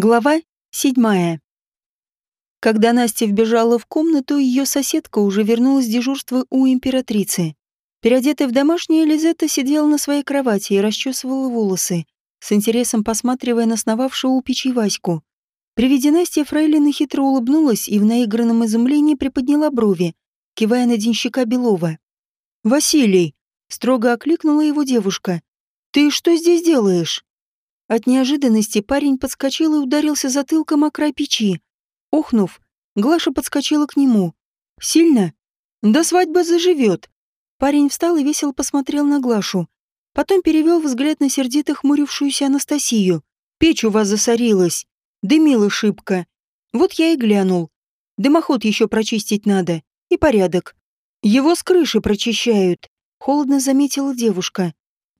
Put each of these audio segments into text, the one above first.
Глава седьмая. Когда Настя вбежала в комнату, ее соседка уже вернулась с дежурства у императрицы. Переодетая в домашнее, Лизетта сидела на своей кровати и расчесывала волосы, с интересом посматривая на сновавшего у печи Ваську. При виде Насти Фрейлина хитро улыбнулась и в наигранном изумлении приподняла брови, кивая на денщика Белова. «Василий!» — строго окликнула его девушка. «Ты что здесь делаешь?» От неожиданности парень подскочил и ударился затылком о край печи. Охнув, Глаша подскочила к нему. «Сильно?» «Да свадьба заживет!» Парень встал и весело посмотрел на Глашу. Потом перевел взгляд на сердито хмурившуюся Анастасию. «Печь у вас засорилась. Дымила шибко. Вот я и глянул. Дымоход еще прочистить надо. И порядок. Его с крыши прочищают», — холодно заметила девушка.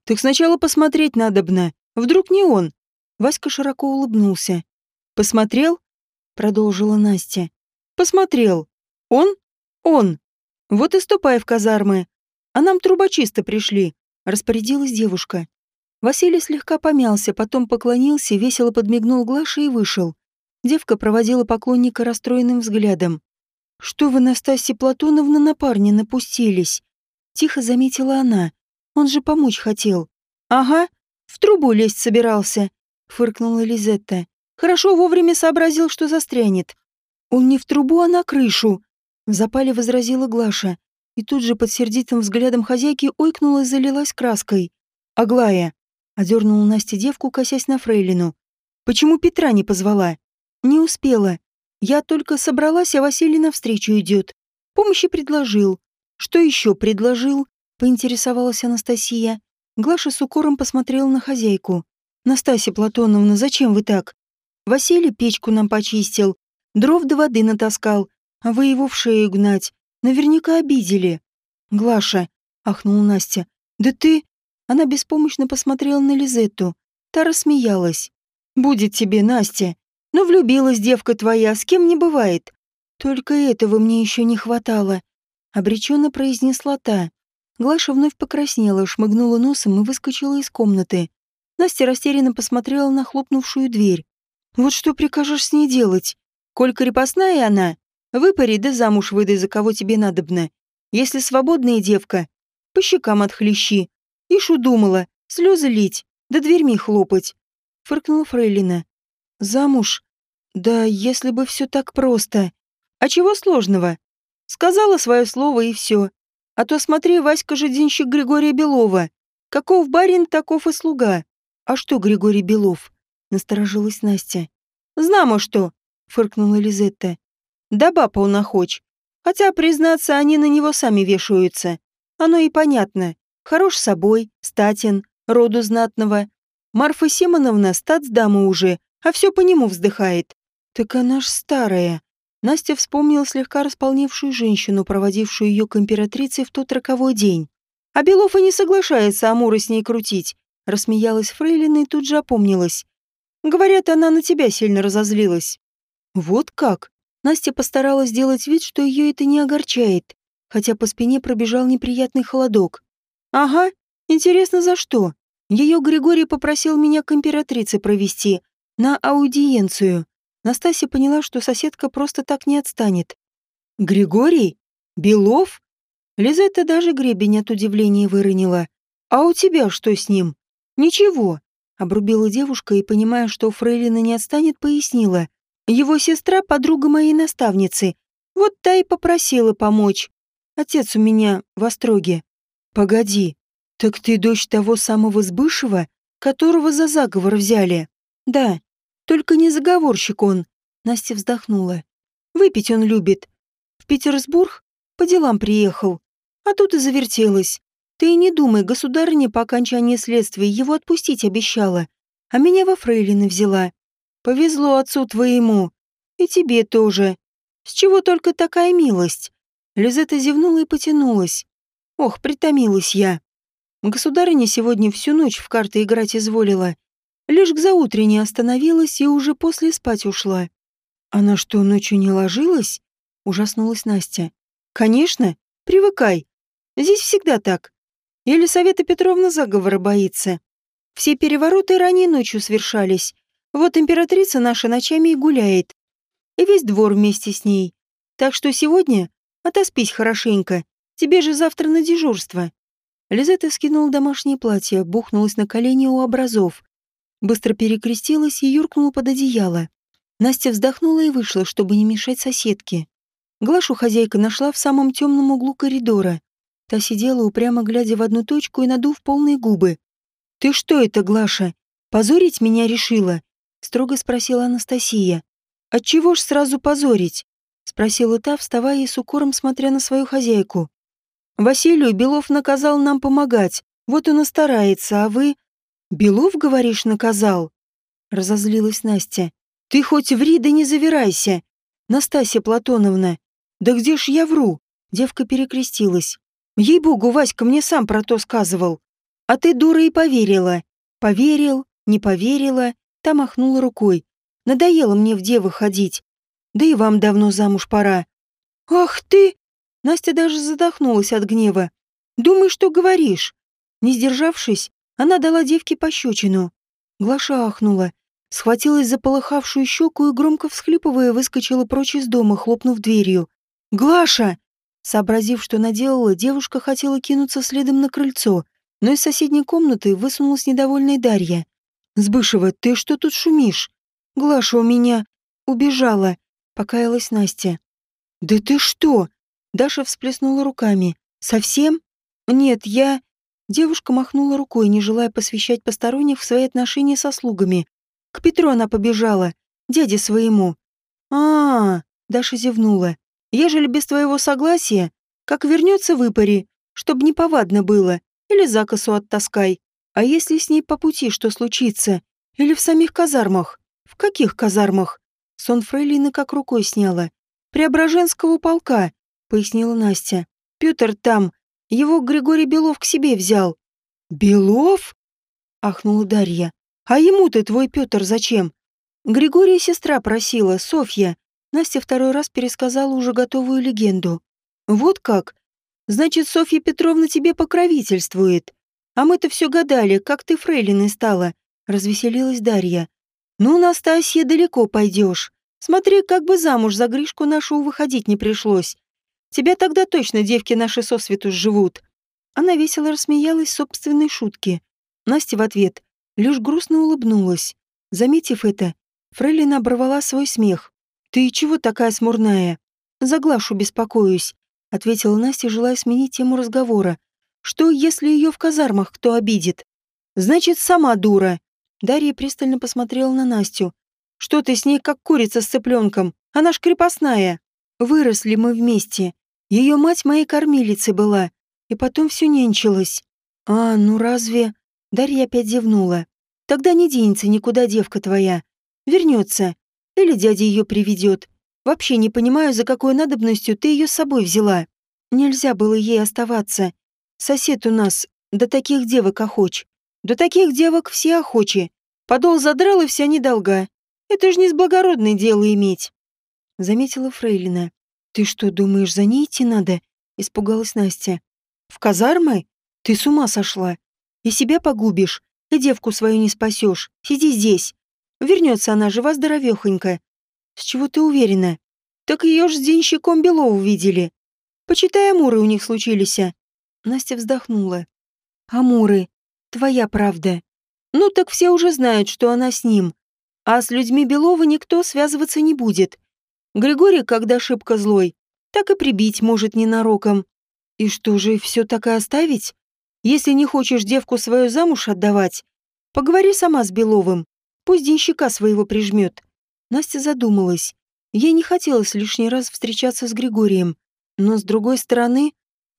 «Так сначала посмотреть надобно. Вдруг не он? Васька широко улыбнулся. Посмотрел? Продолжила Настя. Посмотрел. Он? Он. Вот и ступай в казармы. А нам трубочисто пришли. Распорядилась девушка. Василий слегка помялся, потом поклонился, весело подмигнул Глаше и вышел. Девка проводила поклонника расстроенным взглядом. «Что вы, Настасья Платоновна, на парня напустились?» Тихо заметила она. «Он же помочь хотел». «Ага, в трубу лезть собирался, фыркнула Лизетта. Хорошо вовремя сообразил, что застрянет. Он не в трубу, а на крышу, в запале возразила Глаша. И тут же под сердитым взглядом хозяйки ойкнула и залилась краской. «Аглая!» — одернула Настя девку, косясь на фрейлину. «Почему Петра не позвала?» «Не успела. Я только собралась, а Василий навстречу идет. Помощи предложил». «Что еще предложил?» — поинтересовалась Анастасия. Глаша с укором посмотрела на хозяйку. «Настасья Платоновна, зачем вы так? Василий печку нам почистил, дров до воды натаскал, а вы его в шею гнать. Наверняка обидели». «Глаша», — ахнула Настя, — «да ты...» Она беспомощно посмотрела на Лизетту. Та рассмеялась. «Будет тебе, Настя. Но влюбилась девка твоя, с кем не бывает. Только этого мне еще не хватало», — обреченно произнесла та. Глаша вновь покраснела, шмыгнула носом и выскочила из комнаты. Настя растерянно посмотрела на хлопнувшую дверь. «Вот что прикажешь с ней делать? Коль крепостная она, выпари да замуж выдай, за кого тебе надобно. Если свободная девка, по щекам отхлещи. Ишу думала, слезы лить, да дверьми хлопать». Фыркнула Фрейлина. «Замуж? Да если бы все так просто. А чего сложного? Сказала свое слово и все. А то смотри, Васька же денщик Григория Белова. Каков барин, таков и слуга. А что Григорий Белов? Насторожилась Настя. Знамо что, фыркнула Лизетта. Да баба он охоч. Хотя, признаться, они на него сами вешаются. Оно и понятно. Хорош собой, статен, роду знатного. Марфа Симоновна статсдама уже, а все по нему вздыхает. Так она ж старая. Настя вспомнила слегка располневшую женщину, проводившую ее к императрице в тот роковой день. «А Белов и не соглашается Амура с ней крутить», — рассмеялась Фрейлина и тут же опомнилась. «Говорят, она на тебя сильно разозлилась». «Вот как?» Настя постаралась сделать вид, что ее это не огорчает, хотя по спине пробежал неприятный холодок. «Ага, интересно, за что? Ее Григорий попросил меня к императрице провести, на аудиенцию. Настасья поняла, что соседка просто так не отстанет. «Григорий? Белов?» Лизетта даже гребень от удивления выронила. «А у тебя что с ним?» «Ничего», — обрубила девушка и, понимая, что Фрейлина не отстанет, пояснила. «Его сестра — подруга моей наставницы. Вот та и попросила помочь. Отец у меня в Остроге». «Погоди, так ты дочь того самого Сбышева, которого за заговор взяли?» «Да, только не заговорщик он. Настя вздохнула. Выпить он любит. В Петербург по делам приехал. А тут и завертелась. Ты и не думай, государыня по окончании следствия его отпустить обещала. А меня во фрейлины взяла. Повезло отцу твоему. И тебе тоже. С чего только такая милость? Лизетта зевнула и потянулась. Ох, притомилась я. Государыня сегодня всю ночь в карты играть изволила. Лишь к заутренне остановилась и уже после спать ушла. «Она что, ночью не ложилась?» — ужаснулась Настя. «Конечно, привыкай. Здесь всегда так. Елисавета Петровна заговора боится. Все перевороты ранней ночью совершались. Вот императрица наша ночами и гуляет. И весь двор вместе с ней. Так что сегодня отоспись хорошенько. Тебе же завтра на дежурство. Лизетта скинула домашнее платье, бухнулась на колени у образов. Быстро перекрестилась и юркнула под одеяло. Настя вздохнула и вышла, чтобы не мешать соседке. Глашу хозяйка нашла в самом темном углу коридора. Та сидела упрямо глядя в одну точку и надув полные губы. «Ты что это, Глаша? Позорить меня решила?» — строго спросила Анастасия. «Отчего ж сразу позорить?» — спросила та, вставая и с укором смотря на свою хозяйку. «Василию Белов наказал нам помогать, вот он и старается, а вы...» «Белов, говоришь, наказал?» — разозлилась Настя. «Ты хоть ври, да не завирайся! Настасья Платоновна! Да где ж я вру?» Девка перекрестилась. «Ей-богу, Васька мне сам про то сказывал. А ты, дура, и поверила. Поверил, не поверила, та махнула рукой. Надоело мне в девы ходить. Да и вам давно замуж пора. Ах ты! Настя даже задохнулась от гнева. Думай, что говоришь. Не сдержавшись, она дала девке пощечину. Глаша ахнула, схватилась за полыхавшую щеку и, громко всхлипывая, выскочила прочь из дома, хлопнув дверью. «Глаша!» Сообразив, что наделала, девушка хотела кинуться следом на крыльцо, но из соседней комнаты высунулась недовольная Дарья. «Сбышева, ты что тут шумишь? Глаша у меня убежала», — покаялась Настя. «Да ты что?» — Даша всплеснула руками. «Совсем? Нет, я...» Девушка махнула рукой, не желая посвящать посторонних в свои отношения со слугами. К Петру она побежала, дяде своему. а, -а, -а Даша зевнула. «Ежели без твоего согласия, как вернется выпари, чтоб не повадно было, или закосу оттаскай. А если с ней по пути что случится? Или в самих казармах? В каких казармах? Сон Фрейлины как рукой сняла. Преображенского полка, пояснила Настя. Пётр там. Его Григорий Белов к себе взял. Белов? Ахнула Дарья. А ему-то твой Пётр зачем? Григория сестра просила, Софья. Настя второй раз пересказала уже готовую легенду. Вот как? Значит, Софья Петровна тебе покровительствует. А мы-то все гадали, как ты фрейлиной стала. Развеселилась Дарья. Ну, Настасья, далеко пойдешь. Смотри, как бы замуж за Гришку нашу выходить не пришлось. Тебя тогда точно девки наши сосвету живут. Она весело рассмеялась собственной шутке. Настя в ответ лишь грустно улыбнулась. Заметив это, Фрейлина оборвала свой смех. «Ты чего такая смурная?» «За Глашу беспокоюсь ответила Настя, желая сменить тему разговора. Что, если ее в казармах кто обидит? Значит, сама дура. Дарья пристально посмотрела на Настю. Что ты с ней как курица с цыпленком? Она ж крепостная. Выросли мы вместе. Ее мать моей кормилицей была. И потом все нянчилась. А, ну разве... Дарья опять зевнула. Тогда не денется никуда девка твоя. Вернется. Или дядя ее приведет. Вообще не понимаю, за какой надобностью ты ее с собой взяла. Нельзя было ей оставаться. Сосед у нас до таких девок охоч. До таких девок все охочи. Подол задрал и вся недолга. Это ж не с благородной дело иметь. Заметила Фрейлина. Ты что, думаешь, за ней идти надо? Испугалась Настя. В казармы? Ты с ума сошла. И себя погубишь, и девку свою не спасешь. Сиди здесь. Вернется она жива-здоровехонька. С чего ты уверена? Так ее ж с денщиком Белову видели. Почитай, амуры у них случились. Настя вздохнула. Амуры. Твоя правда. Ну так все уже знают, что она с ним. А с людьми Белова никто связываться не будет. Григорий, когда шибко злой, так и прибить может ненароком. И что же, все так и оставить? Если не хочешь девку свою замуж отдавать, поговори сама с Беловым. Пусть денщика своего прижмет. Настя задумалась. Ей не хотелось лишний раз встречаться с Григорием. Но с другой стороны,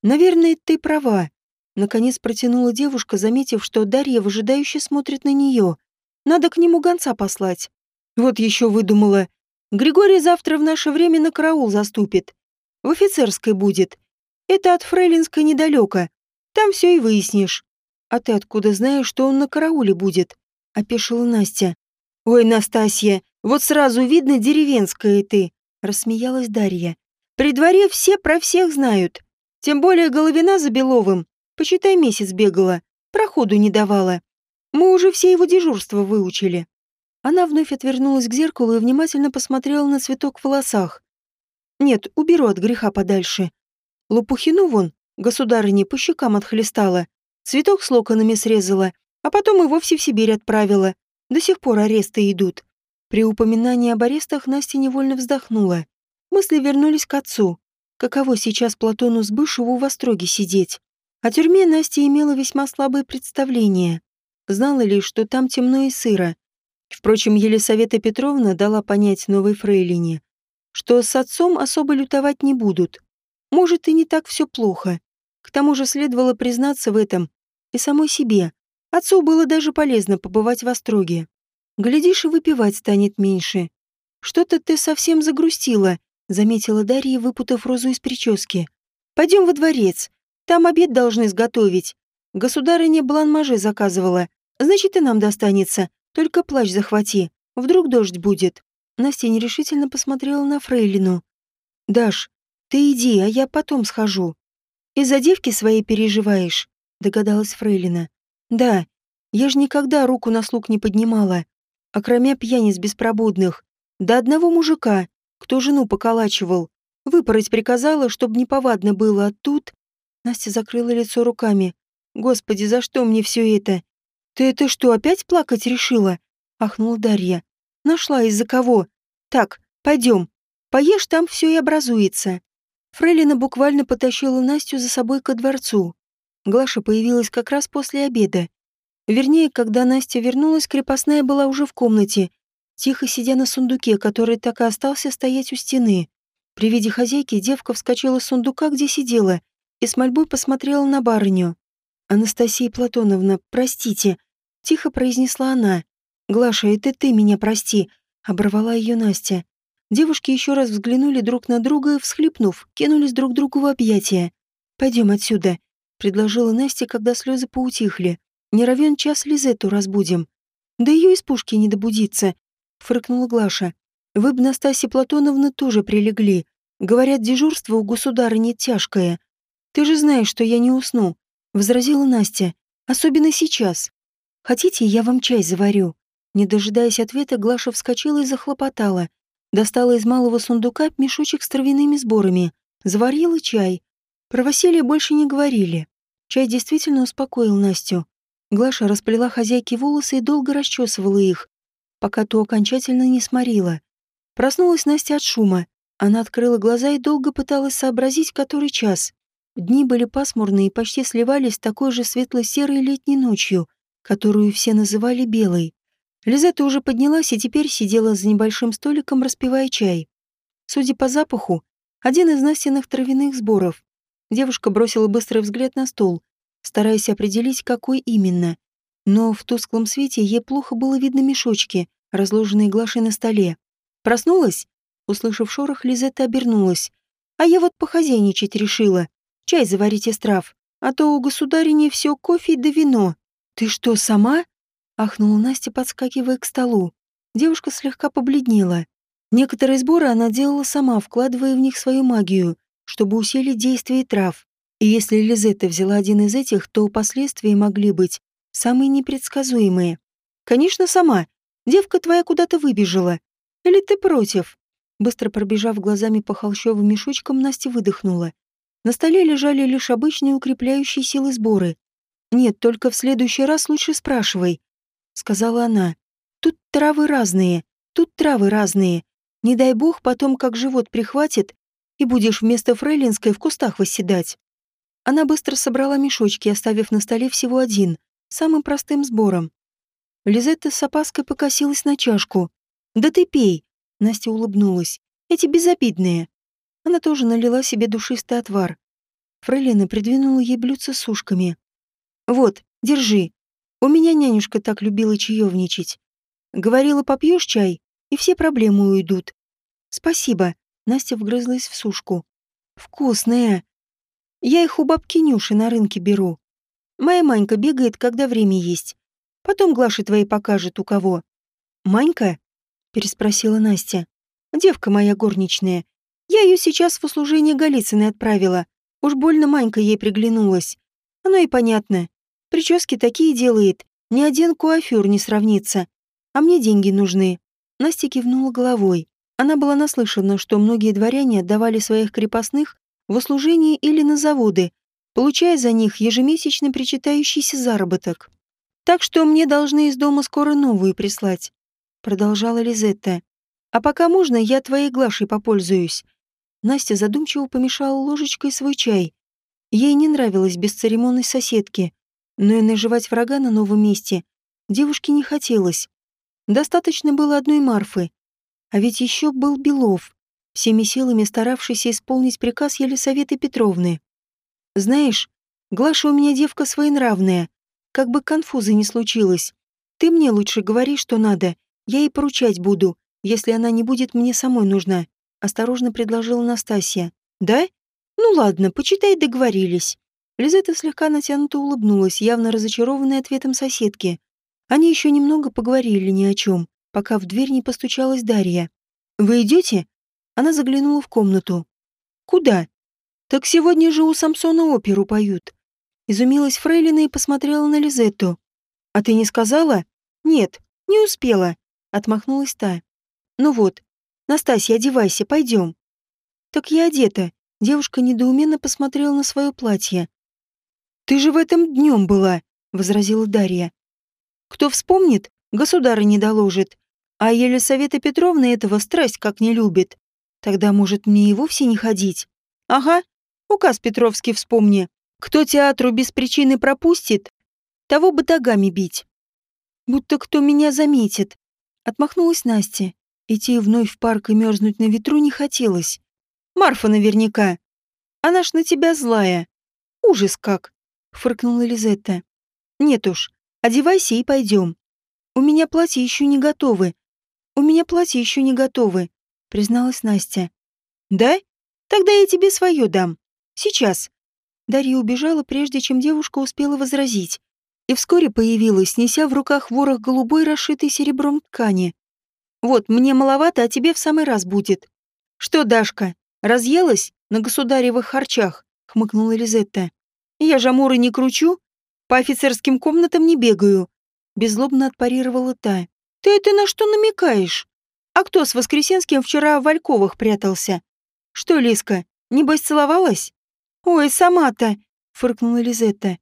наверное, ты права. Наконец протянула девушка, заметив, что Дарья выжидающе смотрит на нее. Надо к нему гонца послать. Вот еще выдумала. Григорий завтра в наше время на караул заступит. В офицерской будет. Это от Фрейлинской недалеко. Там все и выяснишь. А ты откуда знаешь, что он на карауле будет? Опешила Настя. Ой, Настасья, вот сразу видно, деревенская ты, рассмеялась Дарья. При дворе все про всех знают. Тем более Головина за Беловым. Почитай, месяц бегала. Проходу не давала. Мы уже все его дежурства выучили. Она вновь отвернулась к зеркалу и внимательно посмотрела на цветок в волосах. «Нет, уберу от греха подальше. Лопухину вон, государыне, по щекам отхлестала, цветок с локонами срезала, а потом и вовсе в Сибирь отправила. До сих пор аресты идут». При упоминании об арестах Настя невольно вздохнула. Мысли вернулись к отцу. Каково сейчас Платону с Бышеву в Остроге сидеть? О тюрьме Настя имела весьма слабое представление. Знала лишь, что там темно и сыро. Впрочем, Елисавета Петровна дала понять новой фрейлине, что с отцом особо лютовать не будут. Может, и не так все плохо. К тому же следовало признаться в этом и самой себе. Отцу было даже полезно побывать в Остроге. Глядишь, и выпивать станет меньше. Что-то ты совсем загрустила, заметила Дарья, выпутав розу из прически. Пойдем во дворец. Там обед должны изготовить. Государыня бланмаже заказывала. Значит, и нам достанется. Только плащ захвати. Вдруг дождь будет. Настя нерешительно посмотрела на Фрейлину. «Даш, ты иди, а я потом схожу. Из-за девки своей переживаешь?» Догадалась Фрейлина. «Да, я ж никогда руку на слуг не поднимала. Кроме пьяниц беспробудных. До одного мужика, кто жену поколачивал. Выпороть приказала, чтобы неповадно было, а тут... Настя закрыла лицо руками. «Господи, за что мне все это? Ты это что, опять плакать решила?» Ахнула Дарья. «Нашла из-за кого? Так, пойдем. Поешь, там все и образуется». Фрейлина буквально потащила Настю за собой ко дворцу. Глаша появилась как раз после обеда. Вернее, когда Настя вернулась, крепостная была уже в комнате тихо сидя на сундуке, который так и остался стоять у стены. При виде хозяйки девка вскочила с сундука, где сидела, и с мольбой посмотрела на барыню. «Анастасия Платоновна, простите», — тихо произнесла она. «Глаша, это ты меня прости», — оборвала ее Настя. Девушки еще раз взглянули друг на друга всхлипнув, кинулись друг другу в объятия. «Пойдем отсюда», — предложила Настя, когда слезы поутихли. «Не равен час Лизетту разбудим. Да ее из пушки не добудится фыркнула Глаша. Вы б, Настасья Платоновна, тоже прилегли. Говорят, дежурство у государыни тяжкое. Ты же знаешь, что я не усну, возразила Настя. Особенно сейчас. Хотите, я вам чай заварю? Не дожидаясь ответа, Глаша вскочила и захлопотала. Достала из малого сундука мешочек с травяными сборами. Заварила чай. Про Василия больше не говорили. Чай действительно успокоил Настю. Глаша расплела хозяйке волосы и долго расчесывала их, пока то окончательно не сморила. Проснулась Настя от шума. Она открыла глаза и долго пыталась сообразить, который час. Дни были пасмурные и почти сливались с такой же светло-серой летней ночью, которую все называли белой. Лизетта уже поднялась и теперь сидела за небольшим столиком, распивая чай. Судя по запаху, один из Настиных травяных сборов. Девушка бросила быстрый взгляд на стол, стараясь определить, какой именно но в тусклом свете ей плохо было видно мешочки, разложенные Глашей на столе. Проснулась? Услышав шорох, Лизетта обернулась. А я вот похозяйничать решила. Чай заварить из трав. А то у государини все кофе да вино. Ты что, сама? Ахнула Настя, подскакивая к столу. Девушка слегка побледнела. Некоторые сборы она делала сама, вкладывая в них свою магию, чтобы усилить действие трав. И если Лизетта взяла один из этих, то последствия могли быть самые непредсказуемые. Конечно, сама. Девка твоя куда-то выбежала. Или ты против? Быстро пробежав глазами по холщовым мешочкам, Настя выдохнула. На столе лежали лишь обычные укрепляющие силы сборы. «Нет, только в следующий раз лучше спрашивай», — сказала она. «Тут травы разные, тут травы разные. Не дай бог потом как живот прихватит, и будешь вместо фрейлинской в кустах восседать». Она быстро собрала мешочки, оставив на столе всего один — самым простым сбором. Лизетта с опаской покосилась на чашку. «Да ты пей!» — Настя улыбнулась. «Эти безобидные». Она тоже налила себе душистый отвар. Фрейлина придвинула ей блюдце с ушками. «Вот, держи. У меня нянюшка так любила чаевничать. Говорила, попьешь чай, и все проблемы уйдут. Спасибо. Настя вгрызлась в сушку. Вкусная. Я их у бабки Нюши на рынке беру. Моя Манька бегает, когда время есть. Потом Глаши твоей покажет, у кого. Манька? Переспросила Настя. Девка моя горничная. Я ее сейчас в услужение Голицыной отправила. Уж больно Манька ей приглянулась. Оно и понятно. Прически такие делает. Ни один куафюр не сравнится. а мне деньги нужны». Настя кивнула головой. Она была наслышана, что многие дворяне отдавали своих крепостных в услужение или на заводы, получая за них ежемесячно причитающийся заработок. «Так что мне должны из дома скоро новую прислать», — продолжала Лизетта. «А пока можно, я твоей Глашей попользуюсь». Настя задумчиво помешала ложечкой свой чай. Ей не нравилась бесцеремонность соседки, но и наживать врага на новом месте девушке не хотелось. Достаточно было одной Марфы, а ведь еще был Белов, всеми силами старавшийся исполнить приказ Елисаветы Петровны. «Знаешь, Глаша у меня девка своенравная, как бы конфуза не случилось. Ты мне лучше говори, что надо, я ей поручать буду, если она не будет мне самой нужна», — осторожно предложила Настасья. «Да? Ну ладно, почитай, договорились». Лизетта слегка натянуто улыбнулась, явно разочарованная ответом соседки. Они еще немного поговорили ни о чем, пока в дверь не постучалась Дарья. «Вы идете?» Она заглянула в комнату. «Куда?» «Так сегодня же у Самсона оперу поют». Изумилась Фрейлина и посмотрела на Лизетту. «А ты не сказала?» «Нет, не успела», — отмахнулась та. «Ну вот, Настасья, одевайся, пойдем». «Так я одета». Девушка недоуменно посмотрела на свое платье. «Ты же в этом днем была», — возразила Дарья. «Кто вспомнит, государы не доложит. А Елисавета Петровна этого страсть как не любит. Тогда, может, мне и вовсе не ходить? Ага, указ Петровский вспомни. Кто театру без причины пропустит, того батагами бить. Будто кто меня заметит. Отмахнулась Настя. Идти вновь в парк и мерзнуть на ветру не хотелось. Марфа наверняка. Она ж на тебя злая. Ужас как, фыркнула Лизетта. Нет уж, одевайся и пойдем. У меня платье еще не готовы, «У меня платье еще не готовы», — призналась Настя. «Да? Тогда я тебе свое дам. Сейчас». Дарья убежала, прежде чем девушка успела возразить, и вскоре появилась, неся в руках ворох голубой, расшитой серебром ткани. «Вот, мне маловато, а тебе в самый раз будет». «Что, Дашка, разъелась на государевых харчах?» — хмыкнула Лизетта. «Я же амуры не кручу, по офицерским комнатам не бегаю», — беззлобно отпарировала та. Ты это на что намекаешь? А кто с Воскресенским вчера в Вальковых прятался? Что, Лиска, небось целовалась? Ой, сама-то, фыркнула Лизетта.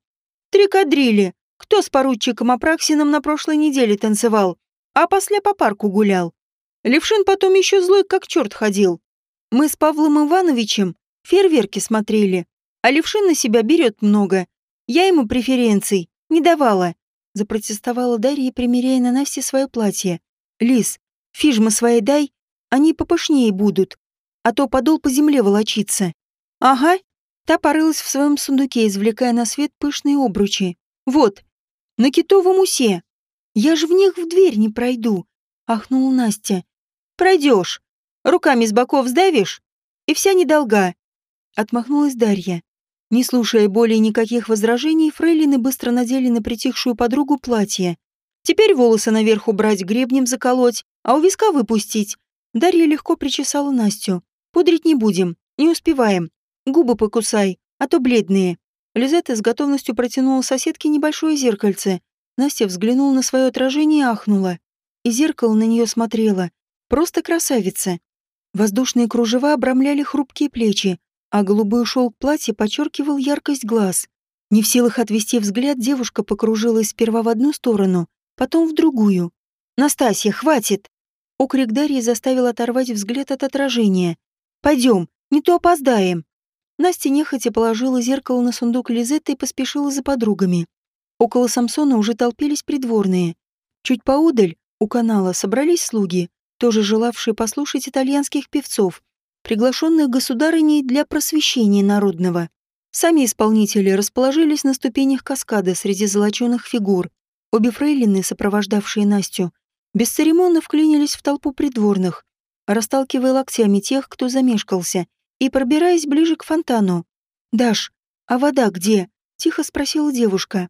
Три кадрили. Кто с поручиком Апраксином на прошлой неделе танцевал, а после по парку гулял? Левшин потом еще злой как черт ходил. Мы с Павлом Ивановичем фейерверки смотрели, а Левшин на себя берет много. Я ему преференций не давала запротестовала Дарья, примеряя на Насте свое платье. «Лис, фижмы свои дай, они попышнее будут, а то подол по земле волочится». «Ага». Та порылась в своем сундуке, извлекая на свет пышные обручи. «Вот, на китовом усе. Я же в них в дверь не пройду», — ахнула Настя. «Пройдешь. Руками с боков сдавишь, и вся недолга», — отмахнулась Дарья. Не слушая более никаких возражений, фрейлины быстро надели на притихшую подругу платье. Теперь волосы наверх убрать, гребнем заколоть, а у виска выпустить. Дарья легко причесала Настю. Пудрить не будем, не успеваем. Губы покусай, а то бледные. Лизетта с готовностью протянула соседке небольшое зеркальце. Настя взглянула на свое отражение и ахнула. И зеркало на нее смотрело. Просто красавица. Воздушные кружева обрамляли хрупкие плечи, а голубой шелк платья подчеркивал яркость глаз. Не в силах отвести взгляд, девушка покружилась сперва в одну сторону, потом в другую. «Настасья, хватит!» Окрик Дарьи заставил оторвать взгляд от отражения. «Пойдем, не то опоздаем!» Настя нехотя положила зеркало на сундук Лизетты и поспешила за подругами. Около Самсона уже толпились придворные. Чуть поодаль, у канала, собрались слуги, тоже желавшие послушать итальянских певцов, приглашенных государыней для просвещения народного. Сами исполнители расположились на ступенях каскада среди золоченых фигур. Обе фрейлины, сопровождавшие Настю, бесцеремонно вклинились в толпу придворных, расталкивая локтями тех, кто замешкался, и пробираясь ближе к фонтану. «Даш, а вода где?» — тихо спросила девушка.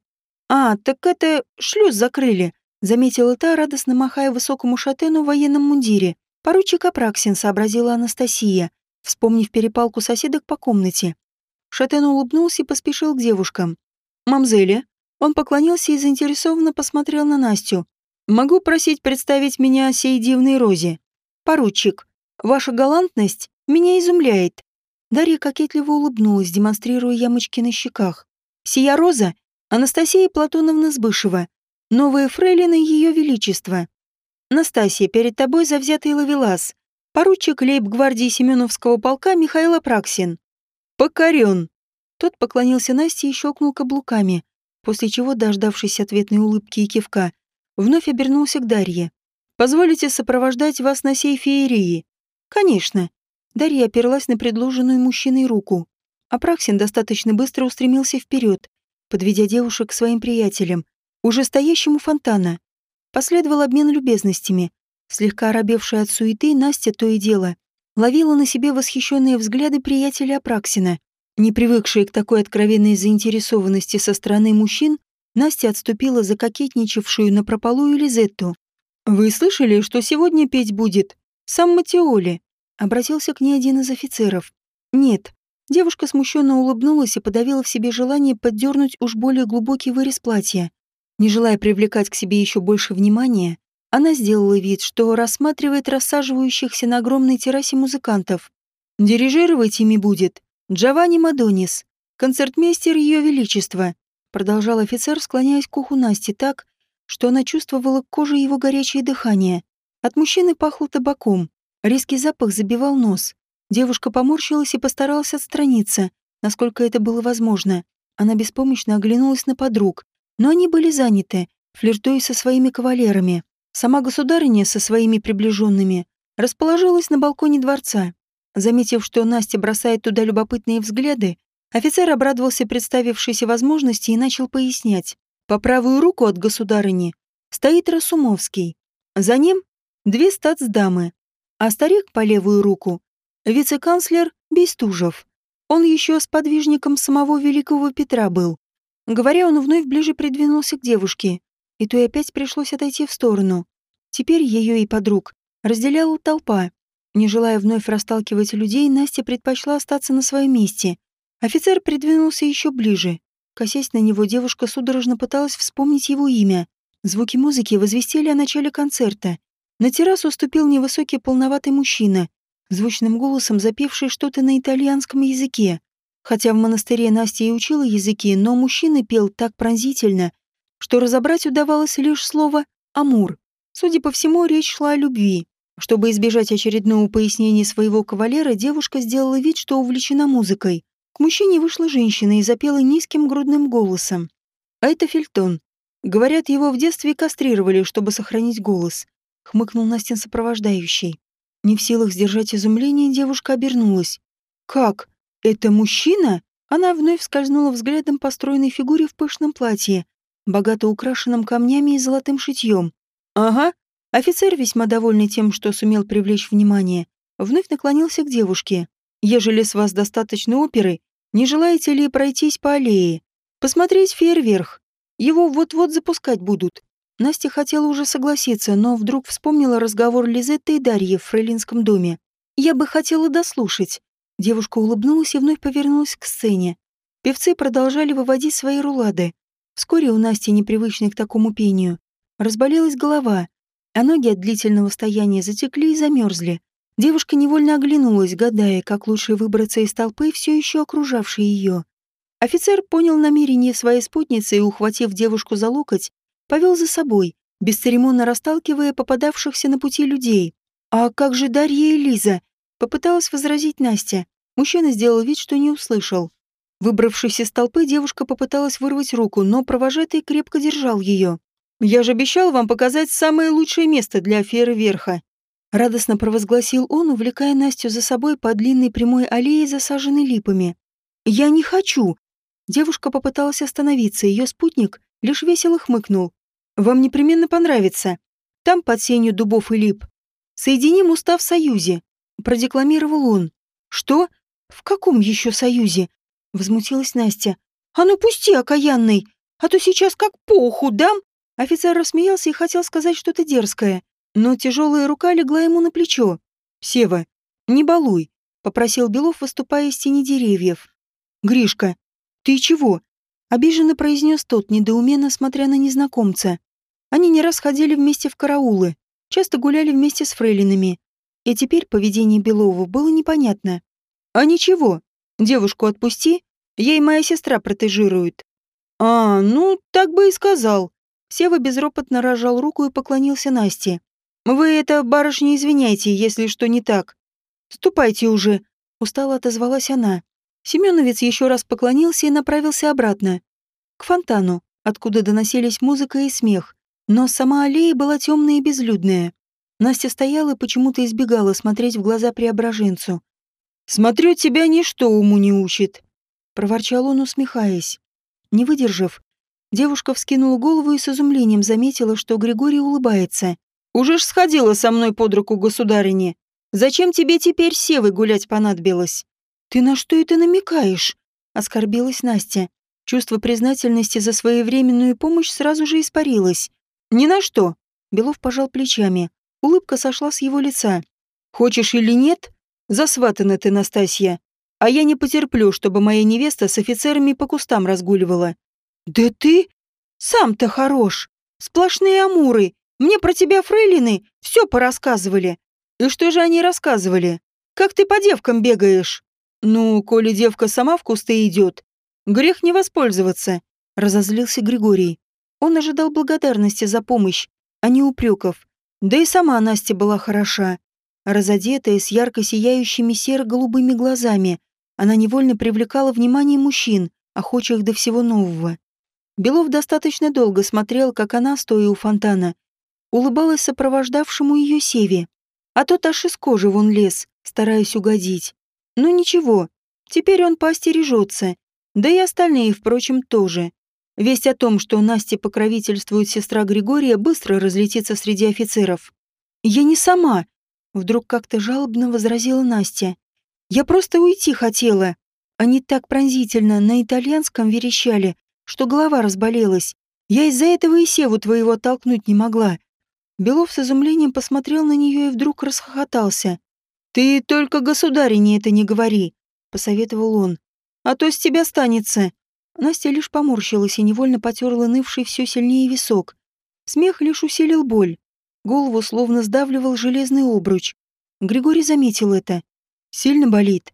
«А, так это шлюз закрыли», — заметила та, радостно махая высокому шатену в военном мундире. Поручик Апраксин, сообразила Анастасия, вспомнив перепалку соседок по комнате. Шатен улыбнулся и поспешил к девушкам. «Мамзели». Он поклонился и заинтересованно посмотрел на Настю. Могу просить представить меня сей дивной розе. Поручик, ваша галантность меня изумляет. Дарья кокетливо улыбнулась, демонстрируя ямочки на щеках. Сия роза — Анастасия Платоновна Сбышева, новая фрейлина Ее Величества. Настасья, перед тобой завзятый ловелас, поручик лейб-гвардии Семеновского полка Михаил Апраксин. Покорен. Тот поклонился Насте и щелкнул каблуками, после чего, дождавшись ответной улыбки и кивка, вновь обернулся к Дарье. «Позволите сопровождать вас на сей феерии?» «Конечно». Дарья оперлась на предложенную мужчиной руку. Апраксин достаточно быстро устремился вперед, подведя девушек к своим приятелям, уже стоящему фонтана. Последовал обмен любезностями. Слегка оробевшая от суеты, Настя то и дело ловила на себе восхищенные взгляды приятеля Апраксина. Не привыкшая к такой откровенной заинтересованности со стороны мужчин, Настя отступила за кокетничавшую на прополую Лизетту. «Вы слышали, что сегодня петь будет? Сам Матиоли?» Обратился к ней один из офицеров. «Нет». Девушка смущенно улыбнулась и подавила в себе желание поддернуть уж более глубокий вырез платья. Не желая привлекать к себе еще больше внимания, она сделала вид, что рассматривает рассаживающихся на огромной террасе музыкантов. «Дирижировать ими будет Джованни Мадонис, концертмейстер Ее Величества», продолжал офицер, склоняясь к уху Насти так, что она чувствовала кожей его горячее дыхание. От мужчины пахло табаком. Резкий запах забивал нос. Девушка поморщилась и постаралась отстраниться, насколько это было возможно. Она беспомощно оглянулась на подруг, но они были заняты, флиртуя со своими кавалерами. Сама государыня со своими приближенными расположилась на балконе дворца. Заметив, что Настя бросает туда любопытные взгляды, Офицер обрадовался представившейся возможности и начал пояснять. По правую руку от государыни стоит Расумовский. За ним две статсдамы, а старик по левую руку — вице-канцлер Бестужев. Он еще с подвижником самого великого Петра был. Говоря, он вновь ближе придвинулся к девушке, и то и опять пришлось отойти в сторону. Теперь ее и подруг разделяла толпа. Не желая вновь расталкивать людей, Настя предпочла остаться на своем месте — Офицер придвинулся еще ближе. Косясь на него, девушка судорожно пыталась вспомнить его имя. Звуки музыки возвестили о начале концерта. На террасу ступил невысокий полноватый мужчина, звучным голосом запевший что-то на итальянском языке. Хотя в монастыре Настя и учила языки, но мужчина пел так пронзительно, что разобрать удавалось лишь слово «амур». Судя по всему, речь шла о любви. Чтобы избежать очередного пояснения своего кавалера, девушка сделала вид, что увлечена музыкой. К мужчине вышла женщина и запела низким грудным голосом. А это Фельтон. Говорят, его в детстве кастрировали, чтобы сохранить голос. Хмыкнул Настин сопровождающий. Не в силах сдержать изумление, девушка обернулась. «Как? Это мужчина?» Она вновь скользнула взглядом по стройной фигуре в пышном платье, богато украшенном камнями и золотым шитьем. «Ага». Офицер, весьма довольный тем, что сумел привлечь внимание, вновь наклонился к девушке. «Ежели с вас достаточно оперы, не желаете ли пройтись по аллее? Посмотреть фейерверк? Его вот-вот запускать будут. Настя хотела уже согласиться, но вдруг вспомнила разговор Лизетты и Дарьи в фрейлинском доме. «Я бы хотела дослушать». Девушка улыбнулась и вновь повернулась к сцене. Певцы продолжали выводить свои рулады. Вскоре у Насти, непривычной к такому пению, разболелась голова, а ноги от длительного стояния затекли и замерзли. Девушка невольно оглянулась, гадая, как лучше выбраться из толпы, все еще окружавшей ее. Офицер понял намерение своей спутницы и, ухватив девушку за локоть, повел за собой, бесцеремонно расталкивая попадавшихся на пути людей. «А как же Дарья и Лиза?» — попыталась возразить Настя. Мужчина сделал вид, что не услышал. Выбравшись из толпы, девушка попыталась вырвать руку, но провожатый крепко держал ее. «Я же обещал вам показать самое лучшее место для фейерверха», Радостно провозгласил он, увлекая Настю за собой по длинной прямой аллее, засаженной липами. «Я не хочу!» Девушка попыталась остановиться, ее спутник лишь весело хмыкнул. «Вам непременно понравится. Там, под сенью дубов и лип. Соединим устав в союзе», — продекламировал он. «Что? В каком еще союзе?» — возмутилась Настя. «А ну пусти, окаянный, а то сейчас как по уху дам!» Офицер рассмеялся и хотел сказать что-то дерзкое, но тяжелая рука легла ему на плечо. «Сева, не балуй», — попросил Белов, выступая из тени деревьев. «Гришка, ты чего?» — обиженно произнес тот, недоуменно смотря на незнакомца. Они не раз ходили вместе в караулы, часто гуляли вместе с фрейлинами. И теперь поведение Белова было непонятно. А ничего, девушку отпусти, ей моя сестра протежирует. А, ну, так бы и сказал. Сева безропотно рожал руку и поклонился Насте. Вы это, барышня, извиняйте, если что не так. Ступайте уже, устало отозвалась она. Семеновец еще раз поклонился и направился обратно. К фонтану, откуда доносились музыка и смех. Но сама аллея была темная и безлюдная. Настя стояла и почему-то избегала смотреть в глаза преображенцу. «Смотрю, тебя ничто уму не учит», — проворчал он, усмехаясь. Не выдержав, девушка вскинула голову и с изумлением заметила, что Григорий улыбается. «Уже ж сходила со мной под руку государине. Зачем тебе теперь севой гулять понадобилось?» «Ты на что это намекаешь?» — оскорбилась Настя. Чувство признательности за своевременную помощь сразу же испарилось. «Ни на что!» — Белов пожал плечами. Улыбка сошла с его лица. «Хочешь или нет, засватана ты, Настасья. А я не потерплю, чтобы моя невеста с офицерами по кустам разгуливала». «Да ты сам-то хорош! Сплошные амуры! Мне про тебя фрейлины все порассказывали!» «И что же они рассказывали? Как ты по девкам бегаешь?» «Ну, коли девка сама в кусты идет, Грех не воспользоваться, разозлился Григорий. Он ожидал благодарности за помощь, а не упреков. Да и сама Настя была хороша. Разодетая, с ярко сияющими серо-голубыми глазами, она невольно привлекала внимание мужчин, охочих до всего нового. Белов достаточно долго смотрел, как она, стоя у фонтана, улыбалась сопровождавшему ее Севе, а тот аж из кожи вон лез, стараясь угодить. Ну ничего, теперь он поостережется да и остальные, впрочем, тоже. Весть о том, что Насте покровительствует сестра Григория, быстро разлетится среди офицеров. «Я не сама», — вдруг как-то жалобно возразила Настя. «Я просто уйти хотела». Они так пронзительно на итальянском верещали, что голова разболелась. Я из-за этого и Севу твоего оттолкнуть не могла. Белов с изумлением посмотрел на нее и вдруг расхохотался. «Ты только государине это не говори», — посоветовал он а то с тебя станется». Настя лишь поморщилась и невольно потерла нывший все сильнее висок. Смех лишь усилил боль. Голову словно сдавливал железный обруч. Григорий заметил это. «Сильно болит?»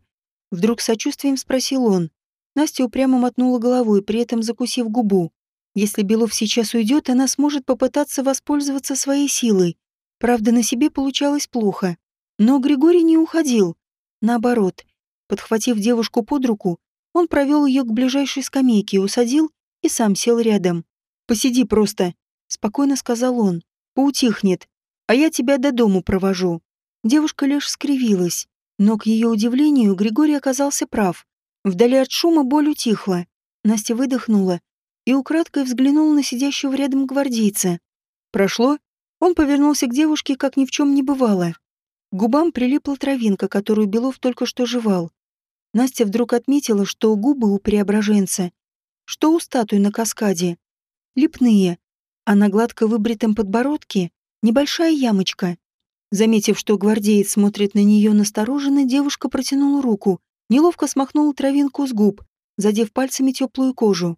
Вдруг сочувствием спросил он. Настя упрямо мотнула головой, при этом закусив губу. Если Белов сейчас уйдет, она сможет попытаться воспользоваться своей силой. Правда, на себе получалось плохо. Но Григорий не уходил. Наоборот, подхватив девушку под руку, он провел ее к ближайшей скамейке, усадил и сам сел рядом. «Посиди просто», — спокойно сказал он. «Поутихнет, а я тебя до дому провожу». Девушка лишь скривилась, но, к ее удивлению, Григорий оказался прав. Вдали от шума боль утихла. Настя выдохнула и украдкой взглянула на сидящего рядом гвардейца. Прошло, он повернулся к девушке, как ни в чем не бывало. К губам прилипла травинка, которую Белов только что жевал. Настя вдруг отметила, что губы у преображенца, что у статуи на каскаде, липные, а на гладко выбритом подбородке небольшая ямочка. Заметив, что гвардеец смотрит на нее настороженно, девушка протянула руку, неловко смахнула травинку с губ, задев пальцами теплую кожу.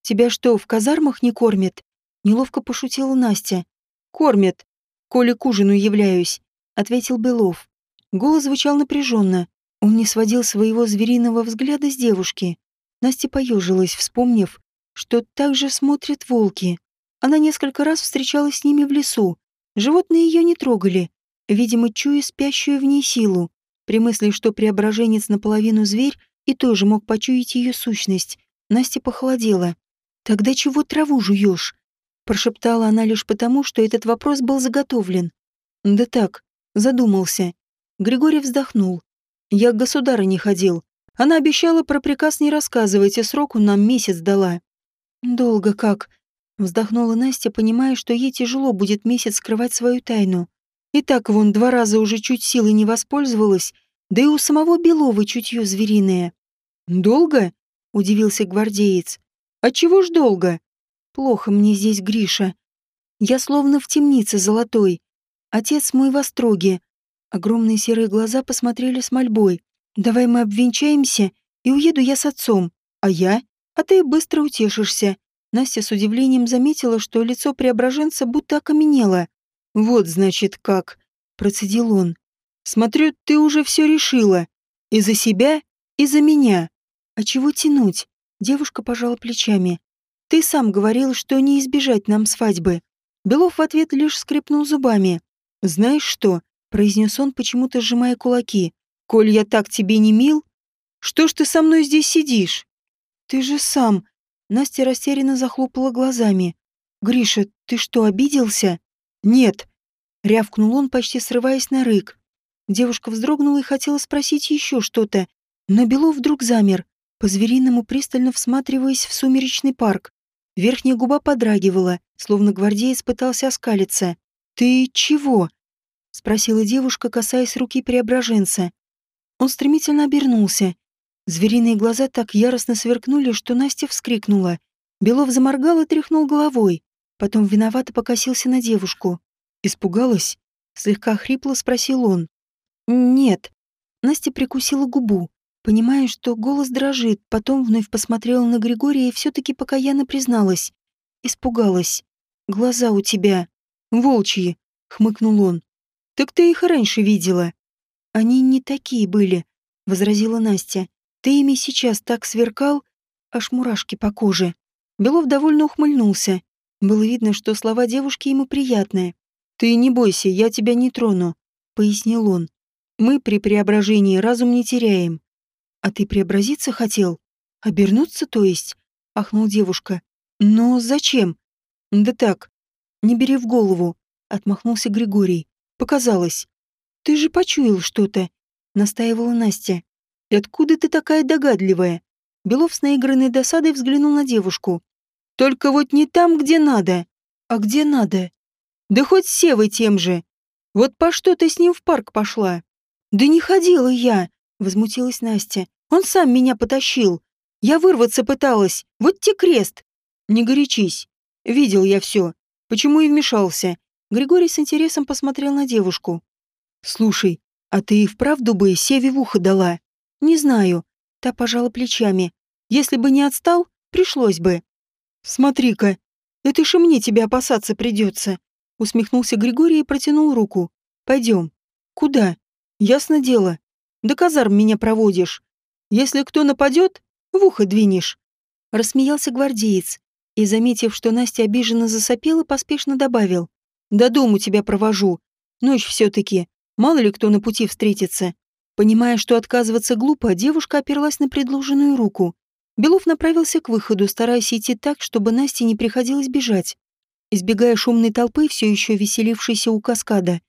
«Тебя что, в казармах не кормят?» Неловко пошутила Настя. «Кормят, коли к ужину являюсь», — ответил Белов. Голос звучал напряженно, он не сводил своего звериного взгляда с девушки. Настя поежилась, вспомнив, что так же смотрят волки. Она несколько раз встречалась с ними в лесу. Животные ее не трогали, видимо, чуя спящую в ней силу. При мысли, что преображенец наполовину зверь и тоже мог почуять ее сущность, Настя похолодела. «Тогда чего траву жуешь?» Прошептала она лишь потому, что этот вопрос был заготовлен. «Да так, задумался». Григорий вздохнул. Я к государыне ходил. Она обещала про приказ не рассказывать, и сроку нам месяц дала. Долго как? Вздохнула Настя, понимая, что ей тяжело будет месяц скрывать свою тайну. И так вон два раза уже чуть силой не воспользовалась, да и у самого Белова чутье звериное. «Долго?» — удивился гвардеец. «А чего ж долго?» «Плохо мне здесь, Гриша. Я словно в темнице золотой. Отец мой в остроге, Огромные серые глаза посмотрели с мольбой. «Давай мы обвенчаемся, и уеду я с отцом. А я? А ты быстро утешишься. Настя с удивлением заметила, что лицо преображенца будто окаменело. «Вот, значит, как», — процедил он. «Смотрю, ты уже все решила. И за себя, и за меня. А чего тянуть?» Девушка пожала плечами. «Ты сам говорил, что не избежать нам свадьбы». Белов в ответ лишь скрипнул зубами. «Знаешь что?» — произнес он, почему-то сжимая кулаки. «Коль я так тебе не мил, что ж ты со мной здесь сидишь?» «Ты же сам...» Настя растерянно захлопала глазами. «Гриша, ты что, обиделся?» «Нет», — рявкнул он, почти срываясь на рык. Девушка вздрогнула и хотела спросить еще что-то, но Белов вдруг замер, по-звериному пристально всматриваясь в сумеречный парк. Верхняя губа подрагивала, словно гвардеец пытался оскалиться. «Ты чего?» — спросила девушка, касаясь руки преображенца. Он стремительно обернулся. Звериные глаза так яростно сверкнули, что Настя вскрикнула. Белов заморгал и тряхнул головой. Потом виновато покосился на девушку. «Испугалась?» — слегка хрипло спросил он. «Нет». Настя прикусила губу, понимая, что голос дрожит, потом вновь посмотрела на Григория и все-таки покаянно призналась. Испугалась. «Глаза у тебя...» «Волчьи», — хмыкнул он. «Так ты их раньше видела». «Они не такие были», — возразила Настя. «Ты ими сейчас так сверкал, аж мурашки по коже». Белов довольно ухмыльнулся. Было видно, что слова девушки ему приятные. «Ты не бойся, я тебя не трону», — пояснил он. «Мы при преображении разум не теряем». «А ты преобразиться хотел? Обернуться, то есть?» — ахнул девушка. «Но зачем?» «Да так, не бери в голову», — отмахнулся Григорий. «Показалось». «Ты же почуял что-то», — настаивала Настя. «И откуда ты такая догадливая?» Белов с наигранной досадой взглянул на девушку. «Только вот не там, где надо». «А где надо?» «Да хоть Севой тем же. Вот по что ты с ним в парк пошла?» «Да не ходила я», — возмутилась Настя. «Он сам меня потащил. Я вырваться пыталась. Вот те крест». «Не горячись. Видел я все. Почему и вмешался?» Григорий с интересом посмотрел на девушку. «Слушай, а ты и вправду бы Севе в ухо дала?» «Не знаю». Та пожала плечами. «Если бы не отстал, пришлось бы». «Смотри-ка, это ж и мне тебя опасаться придется», усмехнулся Григорий и протянул руку. «Пойдем». «Куда?» «Ясно дело. До казарм меня проводишь. Если кто нападет, в ухо двинешь». Рассмеялся гвардеец и, заметив, что Настя обиженно засопела, поспешно добавил. «До дому тебя провожу. Ночь все-таки. Мало ли кто на пути встретится». Понимая, что отказываться глупо, девушка оперлась на предложенную руку. Белов направился к выходу, стараясь идти так, чтобы Насте не приходилось бежать. Избегая шумной толпы, все еще веселившейся у каскада,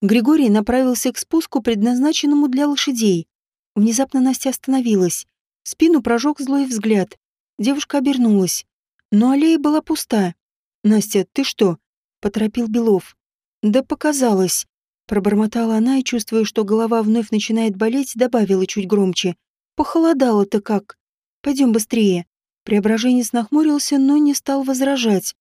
Григорий направился к спуску, предназначенному для лошадей. Внезапно Настя остановилась. Спину прожег злой взгляд. Девушка обернулась. Но аллея была пуста. «Настя, ты что?» — поторопил Белов. «Да показалось», — пробормотала она и, чувствуя, что голова вновь начинает болеть, добавила чуть громче. «Похолодало-то как. Пойдем быстрее». Преображенец нахмурился, но не стал возражать.